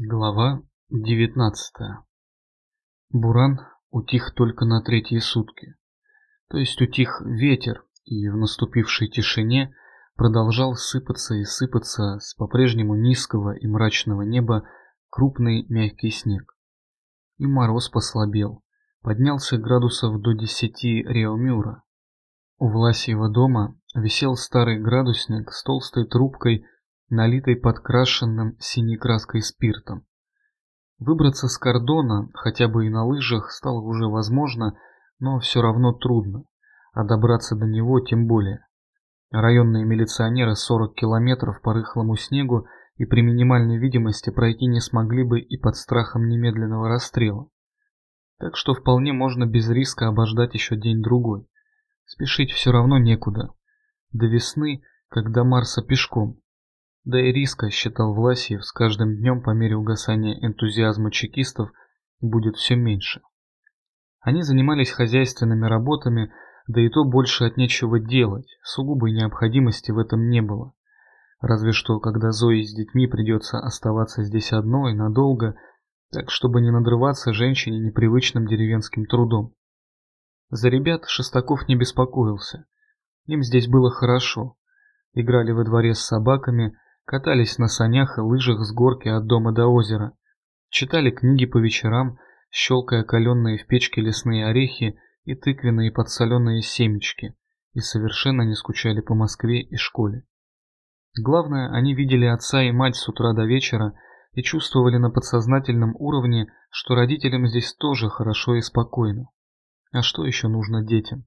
Глава 19 Буран утих только на третьи сутки. То есть утих ветер, и в наступившей тишине продолжал сыпаться и сыпаться с по-прежнему низкого и мрачного неба крупный мягкий снег. И мороз послабел, поднялся градусов до 10 реомюра. У Власьева дома висел старый градусник с толстой трубкой налитой подкрашенным синей краской спиртом. Выбраться с кордона, хотя бы и на лыжах, стало уже возможно, но все равно трудно, а добраться до него тем более. Районные милиционеры 40 километров по рыхлому снегу и при минимальной видимости пройти не смогли бы и под страхом немедленного расстрела. Так что вполне можно без риска обождать еще день-другой. Спешить все равно некуда. До весны, до Марса пешком. Да и риска, считал Власьев, с каждым днем по мере угасания энтузиазма чекистов будет все меньше. Они занимались хозяйственными работами, да и то больше от нечего делать, сугубой необходимости в этом не было. Разве что, когда Зои с детьми придется оставаться здесь одной надолго, так чтобы не надрываться женщине непривычным деревенским трудом. За ребят Шестаков не беспокоился. Им здесь было хорошо. Играли во дворе с собаками, катались на санях и лыжах с горки от дома до озера, читали книги по вечерам, щелкая каленные в печке лесные орехи и тыквенные подсоленные семечки, и совершенно не скучали по Москве и школе. Главное, они видели отца и мать с утра до вечера и чувствовали на подсознательном уровне, что родителям здесь тоже хорошо и спокойно. А что еще нужно детям?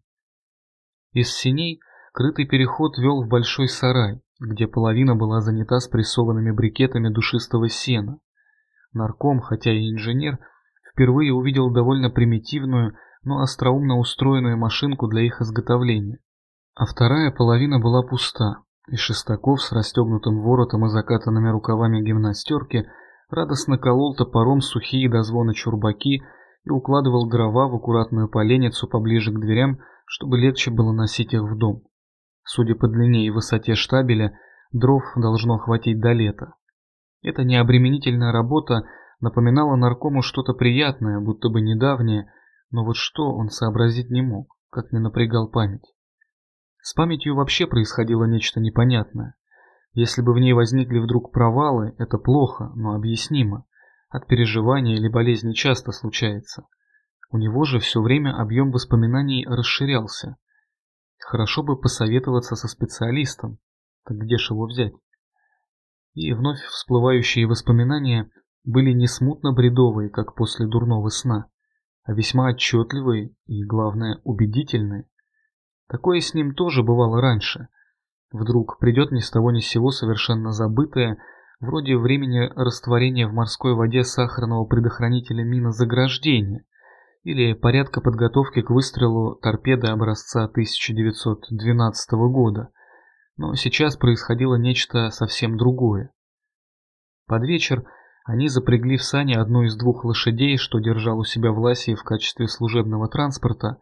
Из синей крытый переход вел в большой сарай, где половина была занята спрессованными брикетами душистого сена. Нарком, хотя и инженер, впервые увидел довольно примитивную, но остроумно устроенную машинку для их изготовления. А вторая половина была пуста, и Шестаков с расстегнутым воротом и закатанными рукавами гимнастерки радостно колол топором сухие до звона чурбаки и укладывал дрова в аккуратную поленницу поближе к дверям, чтобы легче было носить их в дом. Судя по длине и высоте штабеля, дров должно хватить до лета. Эта необременительная работа напоминала наркому что-то приятное, будто бы недавнее, но вот что он сообразить не мог, как не напрягал память. С памятью вообще происходило нечто непонятное. Если бы в ней возникли вдруг провалы, это плохо, но объяснимо. От переживания или болезни часто случается. У него же все время объем воспоминаний расширялся. Хорошо бы посоветоваться со специалистом. Так где ж его взять? И вновь всплывающие воспоминания были не смутно бредовые, как после дурного сна, а весьма отчетливые и, главное, убедительные. Такое с ним тоже бывало раньше. Вдруг придет ни с того ни с сего совершенно забытое, вроде времени растворения в морской воде сахарного предохранителя мина заграждения, или порядка подготовки к выстрелу торпеды образца 1912 года. Но сейчас происходило нечто совсем другое. Под вечер они запрягли в сани одну из двух лошадей, что держал у себя Власий в качестве служебного транспорта.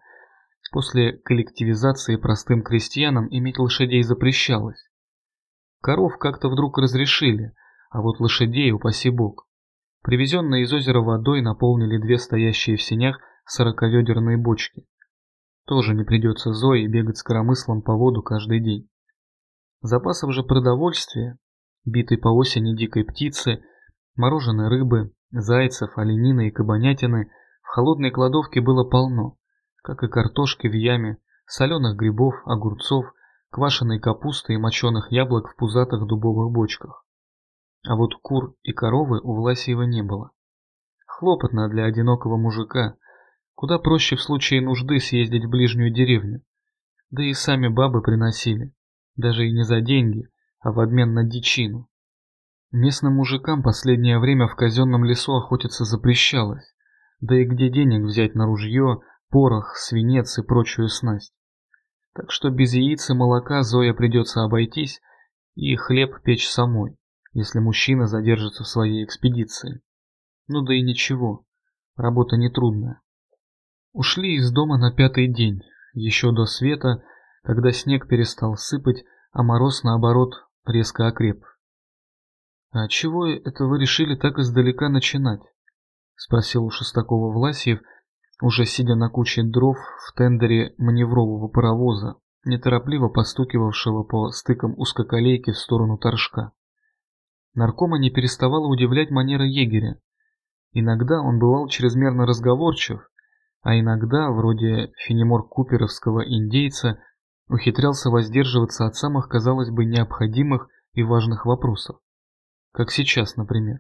После коллективизации простым крестьянам иметь лошадей запрещалось. Коров как-то вдруг разрешили, а вот лошадей, упаси бог. Привезенные из озера водой наполнили две стоящие в сенях сороковедерные бочки. Тоже не придется Зое бегать с коромыслом по воду каждый день. Запасов же продовольствия, битой по осени дикой птицы, мороженой рыбы, зайцев, оленины и кабанятины в холодной кладовке было полно, как и картошки в яме, соленых грибов, огурцов, квашеной капусты и моченых яблок в пузатых дубовых бочках. А вот кур и коровы у Власиева не было. Хлопотно для одинокого мужика, Куда проще в случае нужды съездить в ближнюю деревню. Да и сами бабы приносили. Даже и не за деньги, а в обмен на дичину. Местным мужикам последнее время в казенном лесу охотиться запрещалось. Да и где денег взять на ружье, порох, свинец и прочую снасть. Так что без яиц и молока Зоя придется обойтись и хлеб печь самой, если мужчина задержится в своей экспедиции. Ну да и ничего, работа нетрудная. Ушли из дома на пятый день, еще до света, когда снег перестал сыпать, а мороз, наоборот, резко окреп. «А чего это вы решили так издалека начинать?» — спросил у Шестакова Власьев, уже сидя на куче дров в тендере маневрового паровоза, неторопливо постукивавшего по стыкам узкоколейки в сторону торжка. Наркома не переставала удивлять манера егеря. Иногда он бывал чрезмерно разговорчив, а иногда, вроде Фенемор Куперовского индейца, ухитрялся воздерживаться от самых, казалось бы, необходимых и важных вопросов. Как сейчас, например.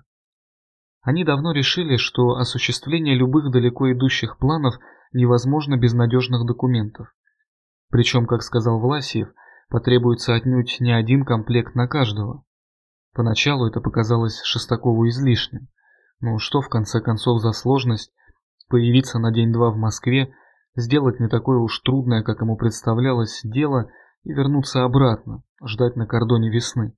Они давно решили, что осуществление любых далеко идущих планов невозможно без надежных документов. Причем, как сказал Власиев, потребуется отнюдь не один комплект на каждого. Поначалу это показалось Шестакову излишним. Но что в конце концов за сложность появиться на день-два в Москве, сделать не такое уж трудное, как ему представлялось, дело и вернуться обратно, ждать на кордоне весны.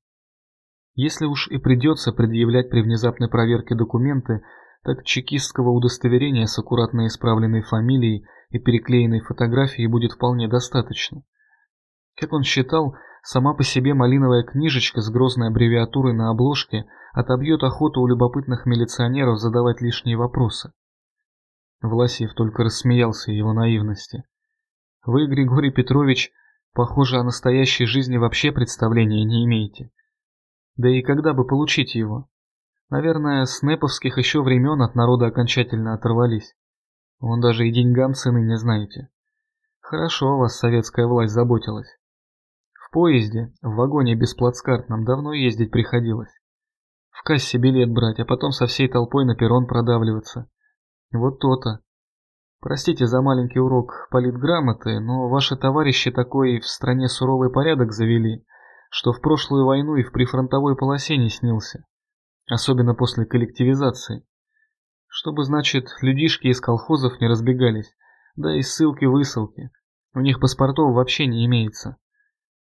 Если уж и придется предъявлять при внезапной проверке документы, так чекистского удостоверения с аккуратно исправленной фамилией и переклеенной фотографией будет вполне достаточно. Как он считал, сама по себе малиновая книжечка с грозной аббревиатурой на обложке отобьет охоту у любопытных милиционеров задавать лишние вопросы. Власиев только рассмеялся его наивности. Вы, Григорий Петрович, похоже, о настоящей жизни вообще представления не имеете. Да и когда бы получить его? Наверное, с неповских еще времен от народа окончательно оторвались. Вон даже и деньгам цены не знаете. Хорошо о вас советская власть заботилась. Поезде, в вагоне без плацкартном давно ездить приходилось. В кассе билет брать, а потом со всей толпой на перрон продавливаться. Вот то-то. Простите за маленький урок политграмоты, но ваши товарищи такой в стране суровый порядок завели, что в прошлую войну и в прифронтовой полосе не снился. Особенно после коллективизации. Чтобы, значит, людишки из колхозов не разбегались, да и ссылки-высылки. У них паспортов вообще не имеется.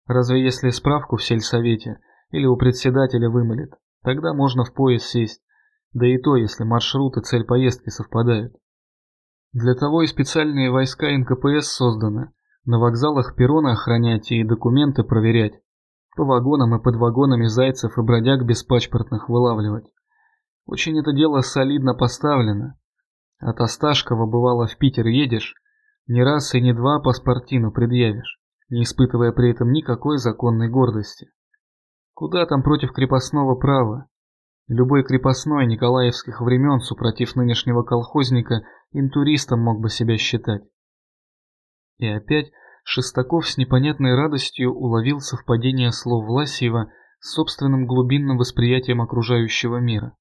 Разве если справку в сельсовете или у председателя вымолит, тогда можно в поезд сесть, да и то, если маршрут и цель поездки совпадают. Для того и специальные войска НКПС созданы, на вокзалах перроны охранять и документы проверять, по вагонам и под вагонами зайцев и бродяг беспачпортных вылавливать. Очень это дело солидно поставлено. От Осташкова, бывало, в Питер едешь, ни раз и ни два паспортину предъявишь, не испытывая при этом никакой законной гордости. Куда там против крепостного права? Любой крепостной николаевских времен, супротив нынешнего колхозника, интуристом мог бы себя считать. И опять Шестаков с непонятной радостью уловил совпадение слов Власиева с собственным глубинным восприятием окружающего мира.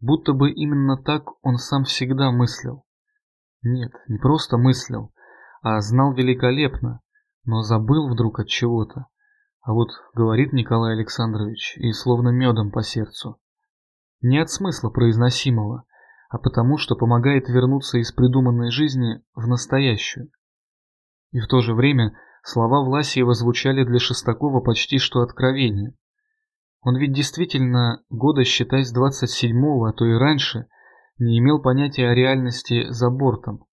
Будто бы именно так он сам всегда мыслил. Нет, не просто мыслил, а знал великолепно, но забыл вдруг от чего-то. А вот говорит Николай Александрович, и словно медом по сердцу. Не от смысла произносимого, а потому, что помогает вернуться из придуманной жизни в настоящую. И в то же время слова Власиева звучали для Шестакова почти что откровение. Он ведь действительно года, считай, с 27-го, а то и раньше, не имел понятия о реальности за бортом.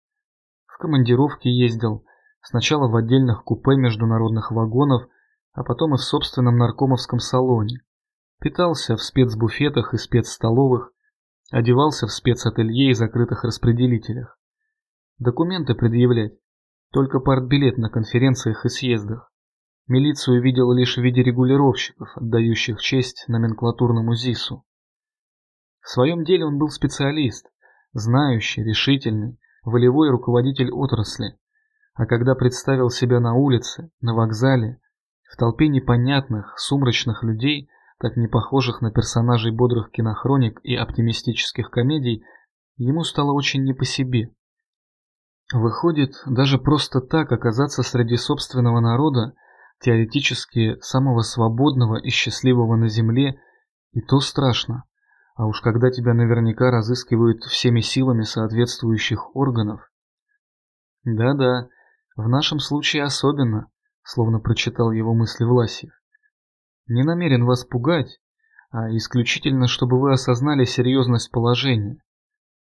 В командировке ездил, сначала в отдельных купе международных вагонов, а потом и в собственном наркомовском салоне. Питался в спецбуфетах и спецстоловых, одевался в спецателье и закрытых распределителях. Документы предъявлять только партбилет на конференциях и съездах. Милицию видел лишь в виде регулировщиков, отдающих честь номенклатурному ЗИСу. В своем деле он был специалист, знающий, решительный, волевой руководитель отрасли. А когда представил себя на улице, на вокзале, в толпе непонятных, сумрачных людей, так не похожих на персонажей бодрых кинохроник и оптимистических комедий, ему стало очень не по себе. Выходит, даже просто так оказаться среди собственного народа, теоретически самого свободного и счастливого на земле, и то страшно. А уж когда тебя наверняка разыскивают всеми силами соответствующих органов. Да-да, в нашем случае особенно, словно прочитал его мысли Власьев. Не намерен вас пугать, а исключительно, чтобы вы осознали серьезность положения.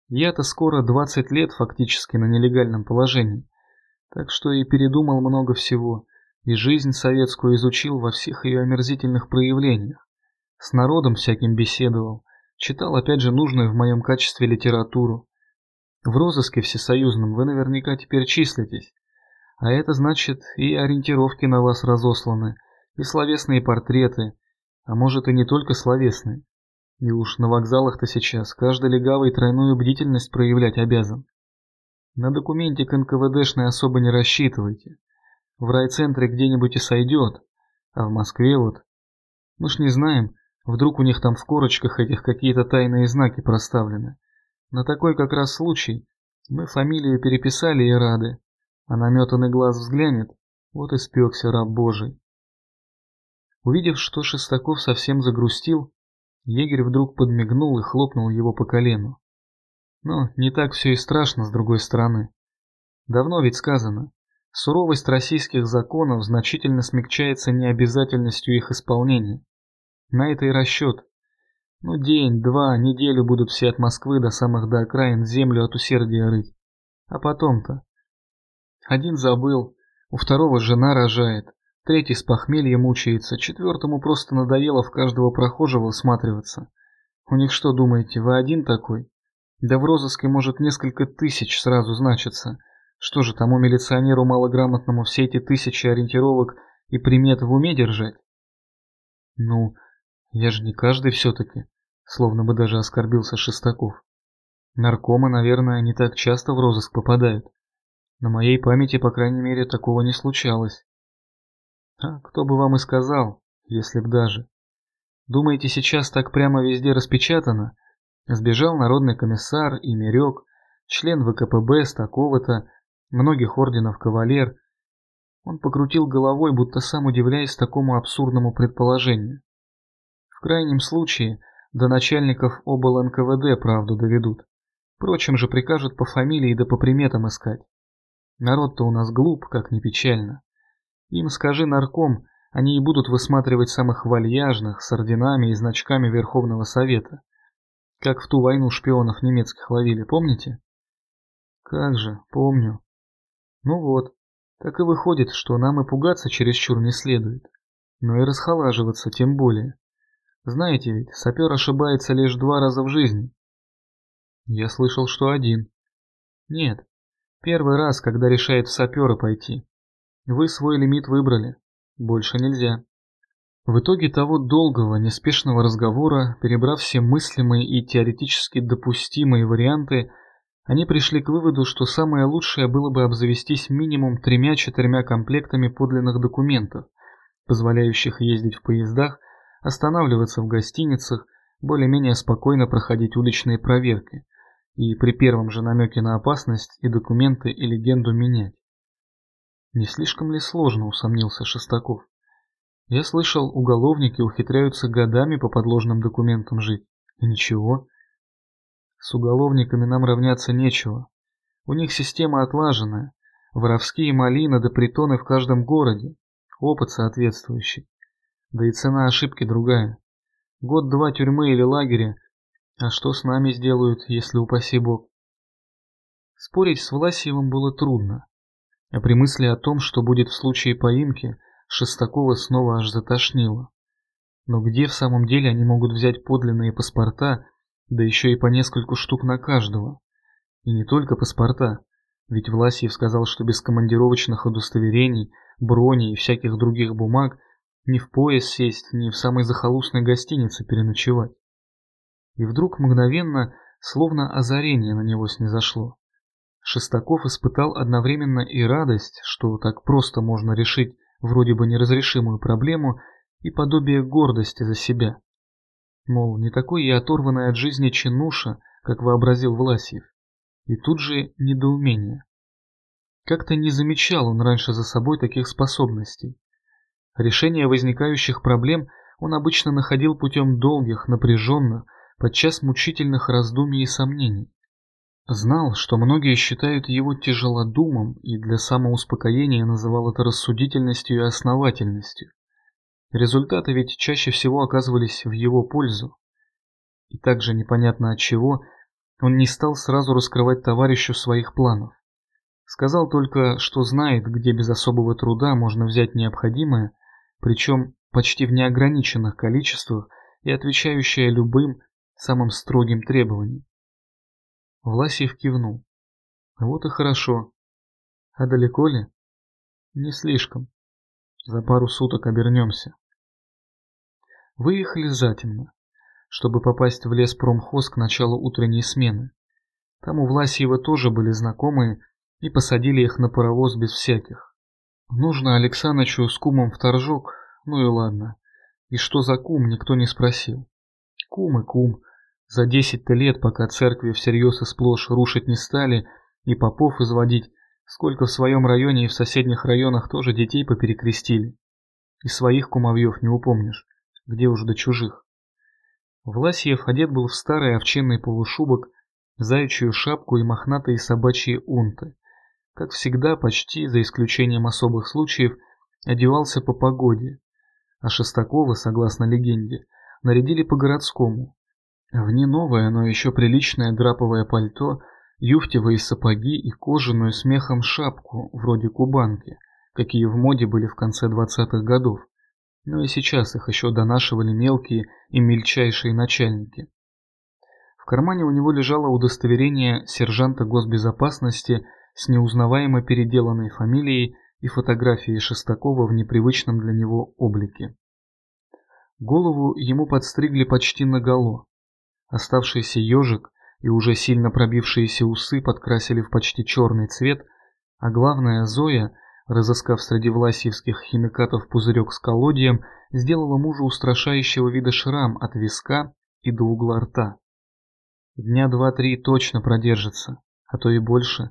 Я-то скоро 20 лет фактически на нелегальном положении, так что и передумал много всего, и жизнь советскую изучил во всех ее омерзительных проявлениях. С народом всяким беседовал. Читал опять же нужную в моем качестве литературу. В розыске всесоюзном вы наверняка теперь числитесь. А это значит и ориентировки на вас разосланы, и словесные портреты, а может и не только словесные. И уж на вокзалах-то сейчас каждый легавый тройную бдительность проявлять обязан. На документик НКВДшный особо не рассчитывайте. В райцентре где-нибудь и сойдет, а в Москве вот... Мы ж не знаем, вдруг у них там в корочках этих какие-то тайные знаки проставлены. На такой как раз случай мы фамилию переписали и рады, а наметанный глаз взглянет, вот и спекся раб Божий. Увидев, что Шестаков совсем загрустил, егерь вдруг подмигнул и хлопнул его по колену. Но не так все и страшно с другой стороны. Давно ведь сказано, суровость российских законов значительно смягчается необязательностью их исполнения. На это и расчет. Ну день, два, неделю будут все от Москвы до самых до окраин землю от усердия рыть. А потом-то? Один забыл, у второго жена рожает, Третий с похмелья мучается, четвертому просто надоело в каждого прохожего всматриваться. У них что, думаете, вы один такой? Да в розыске может несколько тысяч сразу значится. Что же, тому милиционеру малограмотному все эти тысячи ориентировок и примет в уме держать? Ну, я же не каждый все-таки, словно бы даже оскорбился Шестаков. Наркомы, наверное, не так часто в розыск попадают. На моей памяти, по крайней мере, такого не случалось. А кто бы вам и сказал, если б даже. Думаете, сейчас так прямо везде распечатано? Сбежал народный комиссар и Мерек, член ВКПБ с такого-то, многих орденов кавалер. Он покрутил головой, будто сам удивляясь такому абсурдному предположению. В крайнем случае, до начальников обл. НКВД правду доведут. Впрочем же прикажут по фамилии да по приметам искать. Народ-то у нас глуп, как ни печально. Им скажи нарком, они и будут высматривать самых вальяжных с орденами и значками Верховного Совета. Как в ту войну шпионов немецких ловили, помните? Как же, помню. Ну вот, так и выходит, что нам и пугаться чересчур не следует. Но и расхолаживаться тем более. Знаете ведь, сапер ошибается лишь два раза в жизни. Я слышал, что один. Нет, первый раз, когда решает в саперы пойти. Вы свой лимит выбрали. Больше нельзя. В итоге того долгого, неспешного разговора, перебрав все мыслимые и теоретически допустимые варианты, они пришли к выводу, что самое лучшее было бы обзавестись минимум тремя-четырьмя комплектами подлинных документов, позволяющих ездить в поездах, останавливаться в гостиницах, более-менее спокойно проходить уличные проверки и при первом же намеке на опасность и документы и легенду менять. Не слишком ли сложно, усомнился Шестаков. Я слышал, уголовники ухитряются годами по подложным документам жить. И ничего. С уголовниками нам равняться нечего. У них система отлаженная. Воровские малины да притоны в каждом городе. Опыт соответствующий. Да и цена ошибки другая. Год-два тюрьмы или лагеря. А что с нами сделают, если упаси бог? Спорить с Власьевым было трудно. А при мысли о том, что будет в случае поимки, Шестакова снова аж затошнило. Но где в самом деле они могут взять подлинные паспорта, да еще и по нескольку штук на каждого? И не только паспорта, ведь Власьев сказал, что без командировочных удостоверений, брони и всяких других бумаг ни в поезд сесть, ни в самой захолустной гостинице переночевать. И вдруг мгновенно, словно озарение на него снизошло. Шестаков испытал одновременно и радость, что так просто можно решить вроде бы неразрешимую проблему, и подобие гордости за себя. Мол, не такой я оторванный от жизни чинуша, как вообразил Власьев. И тут же недоумение. Как-то не замечал он раньше за собой таких способностей. Решение возникающих проблем он обычно находил путем долгих, напряженных, подчас мучительных раздумий и сомнений. Знал, что многие считают его тяжелодумом и для самоуспокоения называл это рассудительностью и основательностью. Результаты ведь чаще всего оказывались в его пользу. И также непонятно от чего он не стал сразу раскрывать товарищу своих планов. Сказал только, что знает, где без особого труда можно взять необходимое, причем почти в неограниченных количествах и отвечающая любым, самым строгим требованиям. Власьев кивнул. Вот и хорошо. А далеко ли? Не слишком. За пару суток обернемся. Выехали затемно, чтобы попасть в лес промхоз к началу утренней смены. Там у Власьева тоже были знакомые, и посадили их на паровоз без всяких. Нужно Александрычу с кумом в торжок, ну и ладно. И что за кум, никто не спросил. Кум и кум. За десять-то лет, пока церкви всерьез и сплошь рушить не стали, и попов изводить, сколько в своем районе и в соседних районах тоже детей поперекрестили. И своих кумовьев не упомнишь, где уж до чужих. Власьев одет был в старый овчинный полушубок, заячью шапку и мохнатые собачьи унты. Как всегда, почти, за исключением особых случаев, одевался по погоде. А Шестакова, согласно легенде, нарядили по-городскому. В не новое, но еще приличное драповое пальто, юфтевые сапоги и кожаную с мехом шапку, вроде кубанки, какие в моде были в конце двадцатых годов. Но и сейчас их еще донашивали мелкие и мельчайшие начальники. В кармане у него лежало удостоверение сержанта госбезопасности с неузнаваемо переделанной фамилией и фотографией Шестакова в непривычном для него облике. Голову ему подстригли почти наголо. Оставшийся ежик и уже сильно пробившиеся усы подкрасили в почти черный цвет, а главное Зоя, разыскав среди власьевских химикатов пузырек с колодием, сделала мужу устрашающего вида шрам от виска и до угла рта. Дня два-три точно продержится, а то и больше.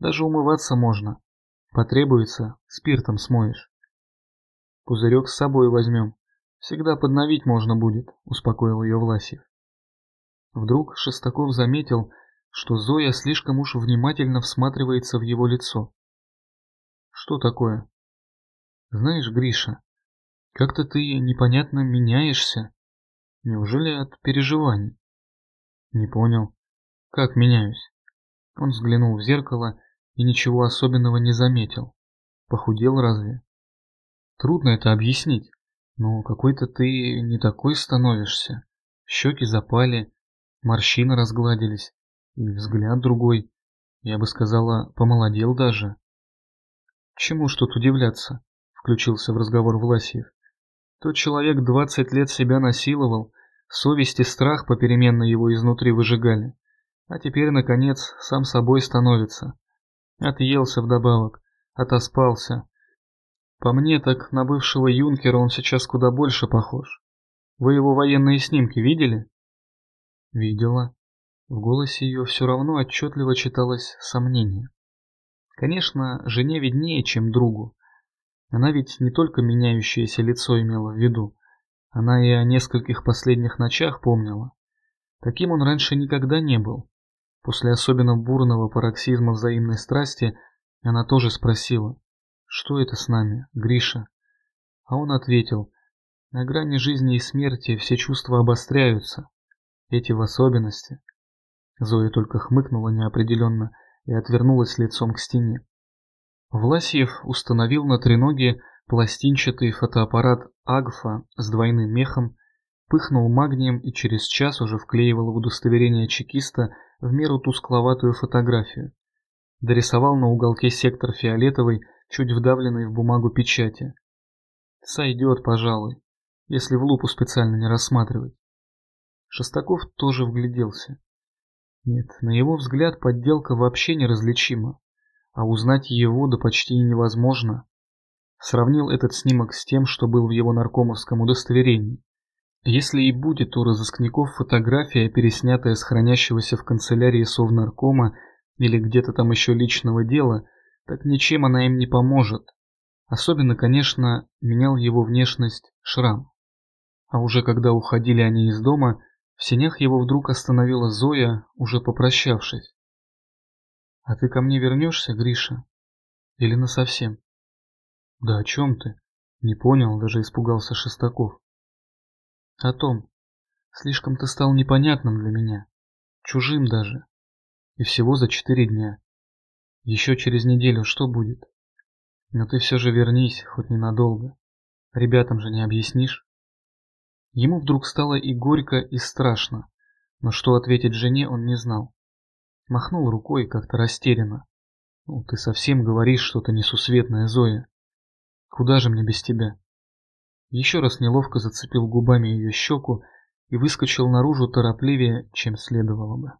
Даже умываться можно. Потребуется, спиртом смоешь. Пузырек с собой возьмем. Всегда подновить можно будет, успокоил ее Власьев. Вдруг Шестаков заметил, что Зоя слишком уж внимательно всматривается в его лицо. Что такое? Знаешь, Гриша, как-то ты непонятно меняешься. Неужели от переживаний? Не понял. Как меняюсь? Он взглянул в зеркало и ничего особенного не заметил. Похудел разве? Трудно это объяснить, но какой-то ты не такой становишься. Щеки запали, морщины разгладились, и взгляд другой. Я бы сказала, помолодел даже. Чему ж тут удивляться? Включился в разговор Власьев. Тот человек двадцать лет себя насиловал, Совесть и страх попеременно его изнутри выжигали. А теперь, наконец, сам собой становится. Отъелся вдобавок, отоспался. По мне, так на бывшего юнкера он сейчас куда больше похож. Вы его военные снимки видели? Видела. В голосе ее все равно отчетливо читалось сомнение. Конечно, жене виднее, чем другу. Она ведь не только меняющееся лицо имела в виду, она и о нескольких последних ночах помнила. Таким он раньше никогда не был. После особенно бурного пароксизма взаимной страсти она тоже спросила, что это с нами, Гриша? А он ответил, на грани жизни и смерти все чувства обостряются, эти в особенности. Зоя только хмыкнула неопределенно и отвернулась лицом к стене. Власьев установил на треноге Пластинчатый фотоаппарат Агфа с двойным мехом пыхнул магнием и через час уже вклеивал в удостоверение чекиста в меру тускловатую фотографию. Дорисовал на уголке сектор фиолетовый, чуть вдавленный в бумагу печати. Сойдет, пожалуй, если в лупу специально не рассматривать. Шестаков тоже вгляделся. Нет, на его взгляд подделка вообще неразличима, а узнать его да почти невозможно. Сравнил этот снимок с тем, что был в его наркомовском удостоверении. Если и будет у разыскников фотография, переснятая с хранящегося в канцелярии Совнаркома или где-то там еще личного дела, так ничем она им не поможет. Особенно, конечно, менял его внешность шрам. А уже когда уходили они из дома, в сенях его вдруг остановила Зоя, уже попрощавшись. «А ты ко мне вернешься, Гриша? Или насовсем?» Да о чем ты? Не понял, даже испугался Шестаков. О том. Слишком ты стал непонятным для меня. Чужим даже. И всего за четыре дня. Еще через неделю что будет? Но ты все же вернись, хоть ненадолго. Ребятам же не объяснишь? Ему вдруг стало и горько, и страшно, но что ответить жене он не знал. Махнул рукой как-то растерянно. «Ну, ты совсем говоришь что-то несусветное, Зоя. Куда же мне без тебя?» Еще раз неловко зацепил губами ее щеку и выскочил наружу торопливее, чем следовало бы.